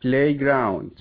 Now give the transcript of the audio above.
playground.